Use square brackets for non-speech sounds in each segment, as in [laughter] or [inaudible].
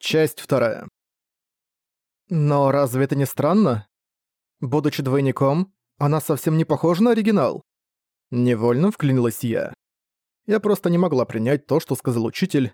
Часть вторая. Но разве это не странно? Будучи двойником, она совсем не похожа на оригинал. Невольно вклинилась я. Я просто не могла принять то, что сказал учитель.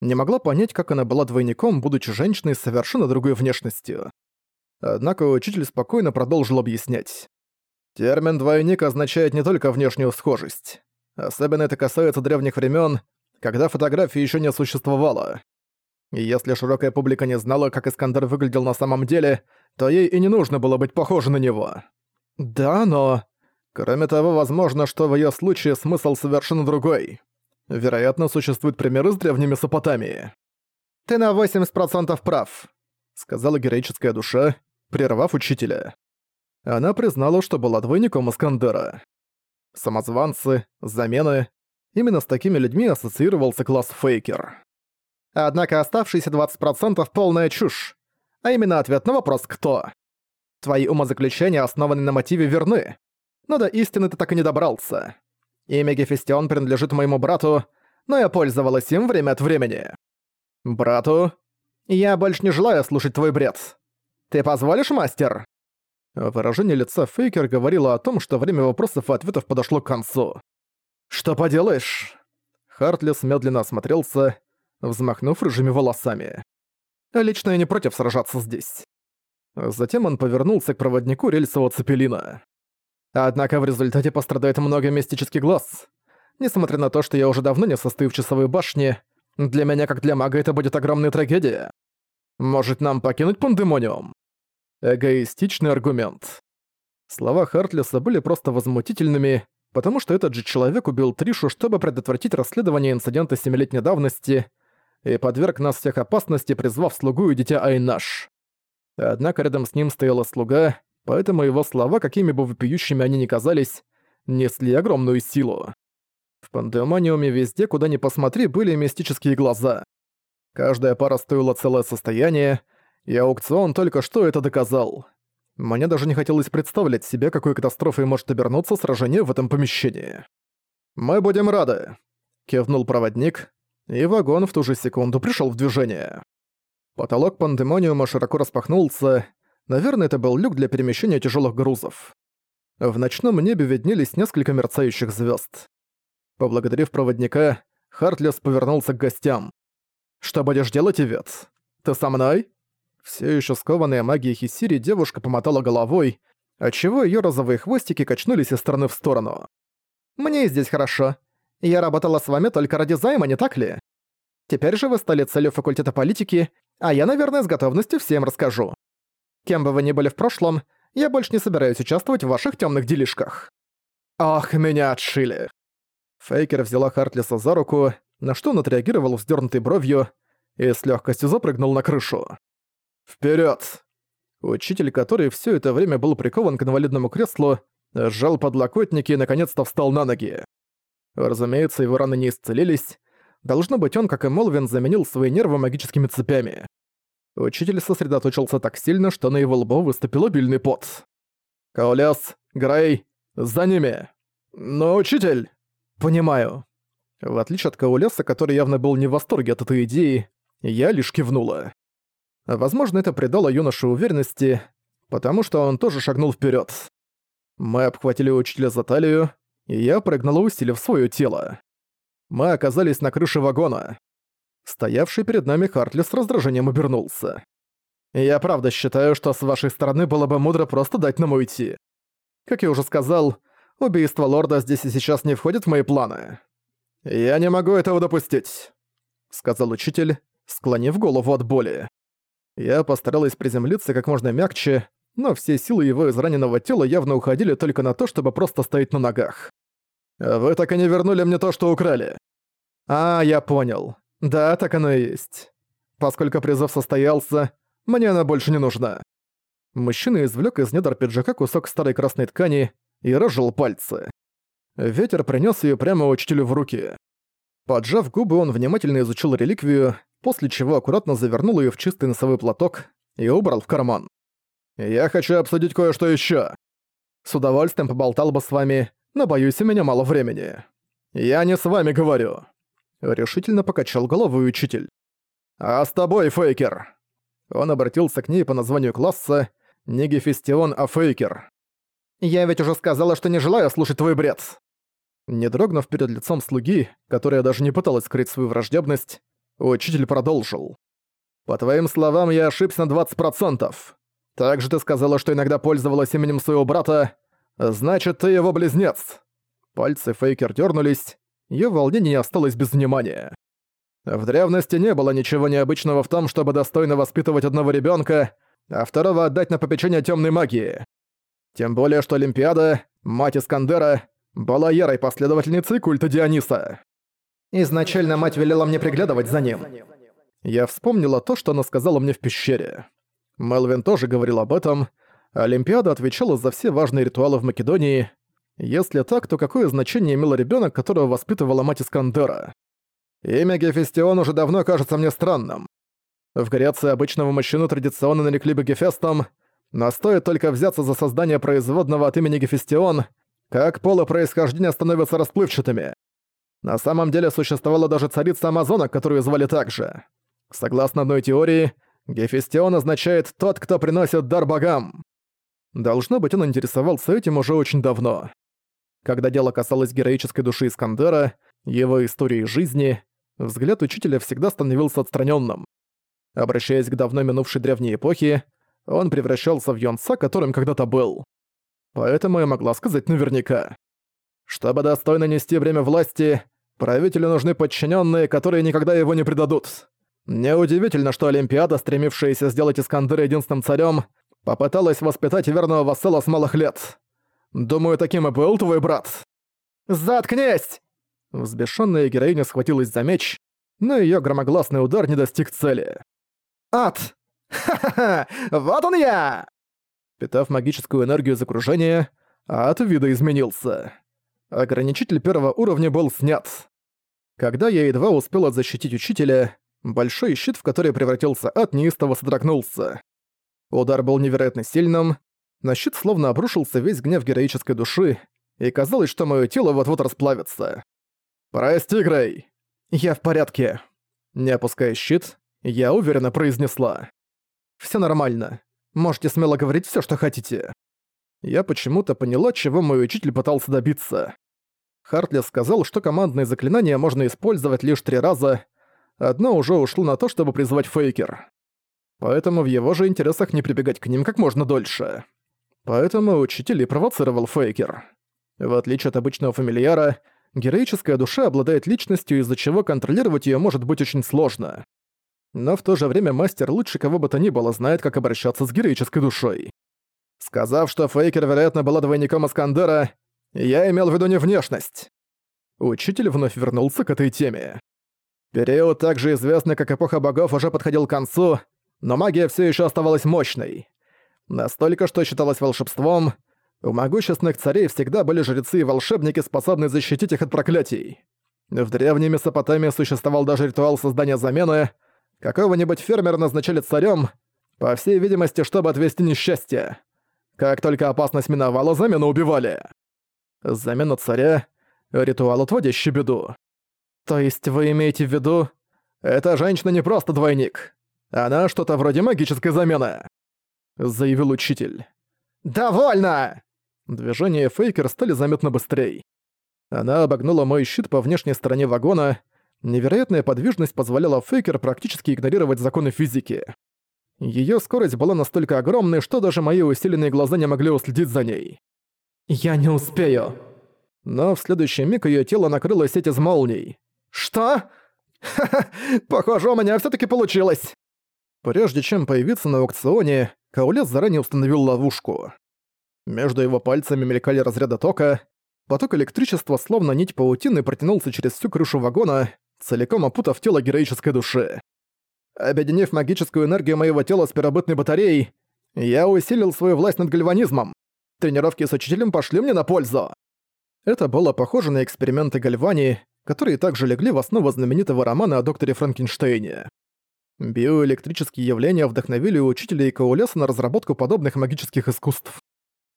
Не могла понять, как она была двойником, будучи женщиной с совершенно другой внешностью. Однако учитель спокойно продолжил объяснять. Термин «двойник» означает не только внешнюю схожесть. Особенно это касается древних времен, когда фотографии еще не существовало. И если широкая публика не знала, как Искандер выглядел на самом деле, то ей и не нужно было быть похожей на него. Да, но... Кроме того, возможно, что в её случае смысл совершенно другой. Вероятно, существуют примеры с древней Месопотамии. «Ты на 80% прав», — сказала героическая душа, прервав учителя. Она признала, что была двойником Искандера. Самозванцы, замены — именно с такими людьми ассоциировался класс Фейкер. Однако оставшиеся 20% — полная чушь. А именно ответ на вопрос «кто?». Твои умозаключения, основанные на мотиве, верны. Но до истины ты так и не добрался. Имя Гефестион принадлежит моему брату, но я пользовалась им время от времени. Брату? Я больше не желаю слушать твой бред. Ты позволишь, мастер? Выражение лица Фейкер говорило о том, что время вопросов и ответов подошло к концу. «Что поделаешь?» Хартлес медленно осмотрелся, взмахнув рыжими волосами. «Лично я не против сражаться здесь». Затем он повернулся к проводнику рельсового цепелина. Однако в результате пострадает много мистических глаз. Несмотря на то, что я уже давно не состою в часовой башне, для меня, как для мага, это будет огромная трагедия. Может, нам покинуть пандемониум? Эгоистичный аргумент. Слова Хартлиса были просто возмутительными, потому что этот же человек убил Тришу, чтобы предотвратить расследование инцидента семилетней давности, и подверг нас всех опасности, призвав слугу и дитя Айнаш. Однако рядом с ним стояла слуга, поэтому его слова, какими бы вопиющими они ни казались, несли огромную силу. В пандемониуме везде, куда ни посмотри, были мистические глаза. Каждая пара стоила целое состояние, и аукцион только что это доказал. Мне даже не хотелось представлять себе, какой катастрофой может обернуться сражение в этом помещении. «Мы будем рады», — кивнул проводник, и вагон в ту же секунду пришел в движение. Потолок пандемониума широко распахнулся, наверное, это был люк для перемещения тяжелых грузов. В ночном небе виднелись несколько мерцающих звезд. Поблагодарив проводника, Хартлес повернулся к гостям. «Что будешь делать, Ивет? Ты со мной?» Все еще скованная магией Хисири девушка помотала головой, отчего ее розовые хвостики качнулись из стороны в сторону. «Мне здесь хорошо. Я работала с вами только ради займа, не так ли? Теперь же вы стали целью факультета политики, а я, наверное, с готовностью всем расскажу. Кем бы вы ни были в прошлом, я больше не собираюсь участвовать в ваших темных делишках». «Ах, меня отшили!» Фейкер взяла Хартлиса за руку, на что он отреагировал вздернутой бровью и с легкостью запрыгнул на крышу. Вперед! Учитель, который все это время был прикован к инвалидному креслу, сжал подлокотники и наконец-то встал на ноги. Разумеется, его раны не исцелились. Должно быть, он, как и Молвин, заменил свои нервы магическими цепями. Учитель сосредоточился так сильно, что на его лбу выступил обильный пот. «Кауляс, Грей, за ними!» «Но, учитель...» «Понимаю». В отличие от Кауляса, который явно был не в восторге от этой идеи, я лишь кивнула. Возможно, это придало юноше уверенности, потому что он тоже шагнул вперед. Мы обхватили учителя за талию, и я прыгнула, усилив свое тело. Мы оказались на крыше вагона. Стоявший перед нами Хартли с раздражением обернулся. «Я правда считаю, что с вашей стороны было бы мудро просто дать нам уйти. Как я уже сказал, убийство лорда здесь и сейчас не входит в мои планы. Я не могу этого допустить», — сказал учитель, склонив голову от боли. Я постаралась приземлиться как можно мягче, но все силы его израненного тела явно уходили только на то, чтобы просто стоять на ногах. «Вы так и не вернули мне то, что украли». «А, я понял. Да, так оно и есть. Поскольку призыв состоялся, мне она больше не нужна». Мужчина извлек из недр пиджака кусок старой красной ткани и разжал пальцы. Ветер принес ее прямо учителю в руки. Поджав губы, он внимательно изучил реликвию, после чего аккуратно завернул ее в чистый носовой платок и убрал в карман. «Я хочу обсудить кое-что еще. С удовольствием поболтал бы с вами, но боюсь, у меня мало времени. Я не с вами говорю», — решительно покачал головой учитель. «А с тобой, Фейкер!» Он обратился к ней по названию класса не Гефестион, а Фейкер. «Я ведь уже сказала, что не желаю слушать твой бред!» Не дрогнув перед лицом слуги, которая даже не пыталась скрыть свою враждебность, учитель продолжил. «По твоим словам, я ошибся на 20%. Также ты сказала, что иногда пользовалась именем своего брата. Значит, ты его близнец». Пальцы Фейкер дернулись, ее волнение не осталось без внимания. В древности не было ничего необычного в том, чтобы достойно воспитывать одного ребенка, а второго отдать на попечение темной магии. Тем более, что Олимпиада, мать Искандера, была ярой последовательницей культа Диониса. Изначально мать велела мне приглядывать за ним. Я вспомнила то, что она сказала мне в пещере. Мелвин тоже говорил об этом. Олимпиада отвечала за все важные ритуалы в Македонии. Если так, то какое значение имел ребенок, которого воспитывала мать Искандера? Имя Гефестион уже давно кажется мне странным. В Греции обычного мужчину традиционно нарекли бы Гефестом, но стоит только взяться за создание производного от имени Гефестион, как полы происхождения становятся расплывчатыми. На самом деле существовала даже царица Амазона, которую звали так же. Согласно одной теории, Гефестион означает «тот, кто приносит дар богам». Должно быть, он интересовался этим уже очень давно. Когда дело касалось героической души Искандера, его истории жизни, взгляд учителя всегда становился отстраненным. Обращаясь к давно минувшей древней эпохе, он превращался в юнца, которым когда-то был. Поэтому я могла сказать наверняка. Чтобы достойно нести время власти, правителю нужны подчиненные, которые никогда его не предадут. Неудивительно, что Олимпиада, стремившаяся сделать Искандера единственным царем, попыталась воспитать верного вассала с малых лет. Думаю, таким и был твой брат. «Заткнись!» Взбешенная героиня схватилась за меч, но ее громогласный удар не достиг цели. «Ад! Ха-ха-ха! Вот он я!» Питав магическую энергию из окружения, ад видоизменился. Ограничитель первого уровня был снят. Когда я едва успел защитить учителя, большой щит, в который превратился ад, неистово содрогнулся. Удар был невероятно сильным, на щит словно обрушился весь гнев героической души, и казалось, что мое тело вот-вот расплавится. «Прости, Грей!» «Я в порядке». Не опуская щит, я уверенно произнесла. «Всё нормально. Можете смело говорить всё, что хотите». Я почему-то поняла, чего мой учитель пытался добиться. Хартли сказал, что командные заклинания можно использовать лишь три раза, одно уже ушло на то, чтобы призвать Фейкер. Поэтому в его же интересах не прибегать к ним как можно дольше. Поэтому учитель и провоцировал Фейкер. В отличие от обычного фамильяра, героическая душа обладает личностью, из-за чего контролировать её может быть очень сложно. Но в то же время мастер лучше кого бы то ни было знает, как обращаться с героической душой. Сказав, что Фейкер, вероятно, была двойником Искандера, я имел в виду не внешность. Учитель вновь вернулся к этой теме. Период, также известный как эпоха богов, уже подходил к концу, но магия все еще оставалась мощной. Настолько, что считалось волшебством, у могущественных царей всегда были жрецы и волшебники, способные защитить их от проклятий. В древней Месопотамии существовал даже ритуал создания замены. Какого-нибудь фермера назначали царем, по всей видимости, чтобы отвести несчастье. Как только опасность миновала, замену убивали. Замена царя — ритуал, отводящий беду. То есть вы имеете в виду, эта женщина не просто двойник. Она что-то вроде магической замены, заявил учитель. «Довольно!» Движения Фейкер стали заметно быстрее. Она обогнула мой щит по внешней стороне вагона. Невероятная подвижность позволяла Фейкер практически игнорировать законы физики. Её скорость была настолько огромной, что даже мои усиленные глаза не могли уследить за ней. «Я не успею!» Но в следующий миг её тело накрыло сеть из молний. «Что? [laughs] Ха-ха! Похоже, у меня всё-таки получилось!» Прежде чем появиться на аукционе, Каулес заранее установил ловушку. Между его пальцами мелькали разряды тока, поток электричества словно нить паутины протянулся через всю крышу вагона, целиком опутав тело героической души. Объединив магическую энергию моего тела с первобытной батареей, я усилил свою власть над гальванизмом. Тренировки с учителем пошли мне на пользу. Это было похоже на эксперименты Гальвани, которые также легли в основу знаменитого романа о докторе Франкенштейне. Биоэлектрические явления вдохновили учителя и Каулеса на разработку подобных магических искусств.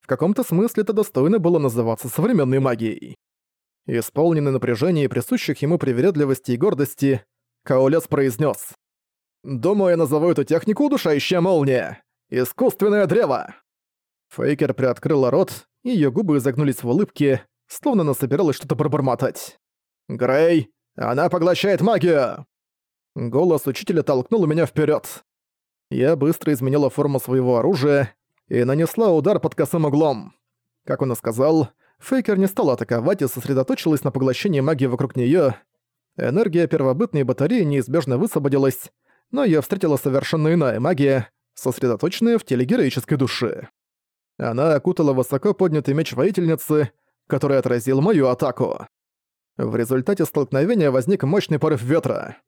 В каком-то смысле это достойно было называться современной магией. Исполненный напряжения и присущих ему привередливости и гордости, Каолес произнес: Думаю, я назову эту технику «удушающая молния». Искусственное древо. Фейкер приоткрыла рот, и её губы изогнулись в улыбке, словно она собиралась что-то пробормотать. «Грей, она поглощает магию!» Голос учителя толкнул меня вперед. Я быстро изменила форму своего оружия и нанесла удар под косым углом. Как он и сказал, Фейкер не стал атаковать и сосредоточилась на поглощении магии вокруг неё. Энергия первобытной батареи неизбежно высвободилась, но я встретила совершенно иная магия, сосредоточенная в теле героической души. Она окутала высоко поднятый меч воительницы, который отразил мою атаку. В результате столкновения возник мощный порыв ветра.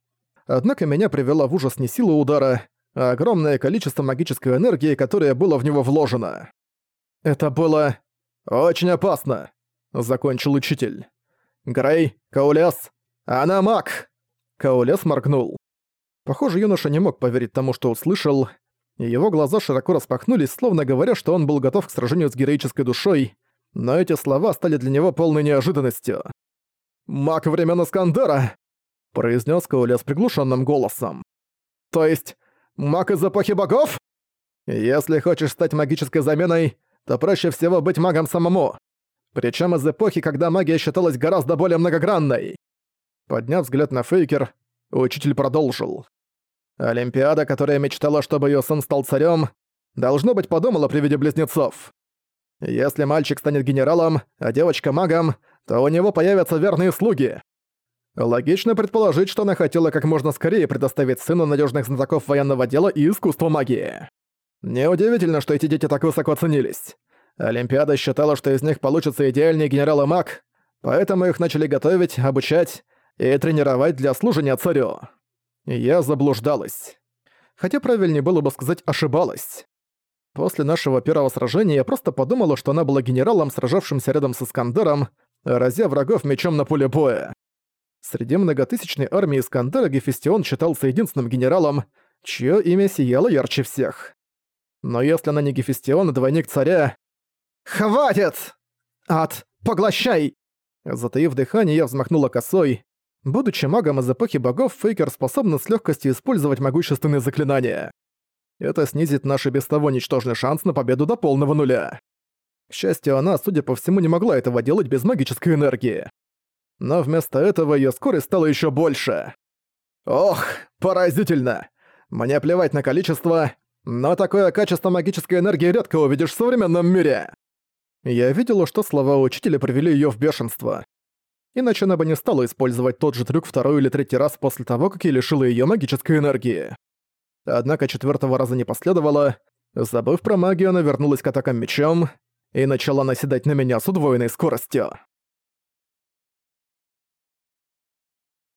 Однако меня привела в ужас не сила удара, а огромное количество магической энергии, которое было в него вложено. Это было очень опасно, закончил учитель. Грей, Каулес, она маг! Каулес моргнул. Похоже, юноша не мог поверить тому, что услышал, его глаза широко распахнулись, словно говоря, что он был готов к сражению с героической душой, но эти слова стали для него полной неожиданностью. «Маг времен Искандера!» — произнес Кауля с приглушенным голосом. «То есть, маг из эпохи богов? Если хочешь стать магической заменой, то проще всего быть магом самому. Причем из эпохи, когда магия считалась гораздо более многогранной». Подняв взгляд на Фейкер, учитель продолжил. Олимпиада, которая мечтала, чтобы её сын стал царем, должно быть подумала при виде близнецов. Если мальчик станет генералом, а девочка магом, то у него появятся верные слуги. Логично предположить, что она хотела как можно скорее предоставить сыну надежных знатоков военного дела и искусства магии. Неудивительно, что эти дети так высоко ценились. Олимпиада считала, что из них получится идеальный генерал и маг, поэтому их начали готовить, обучать и тренировать для служения царю. Я заблуждалась. Хотя правильнее было бы сказать «ошибалась». После нашего первого сражения я просто подумала, что она была генералом, сражавшимся рядом с Искандером, разя врагов мечом на поле боя. Среди многотысячной армии Искандера Гефестион считался единственным генералом, чье имя сияло ярче всех. Но если она не Гефестион, а двойник царя... «Хватит! Ад, поглощай!» Затаив дыхание, я взмахнула косой, Будучи магом из эпохи богов, Фейкер способен с легкостью использовать могущественные заклинания. Это снизит наш и без того ничтожный шанс на победу до полного нуля. К счастью, она, судя по всему, не могла этого делать без магической энергии. Но вместо этого ее скорость стала еще больше. Ох, поразительно! Мне плевать на количество, но такое качество магической энергии редко увидишь в современном мире. Я видела, что слова учителя привели ее в бешенство иначе она бы не стала использовать тот же трюк второй или третий раз после того, как я лишила её магической энергии. Однако четвёртого раза не последовало. Забыв про магию, она вернулась к атакам мечом и начала наседать на меня с удвоенной скоростью.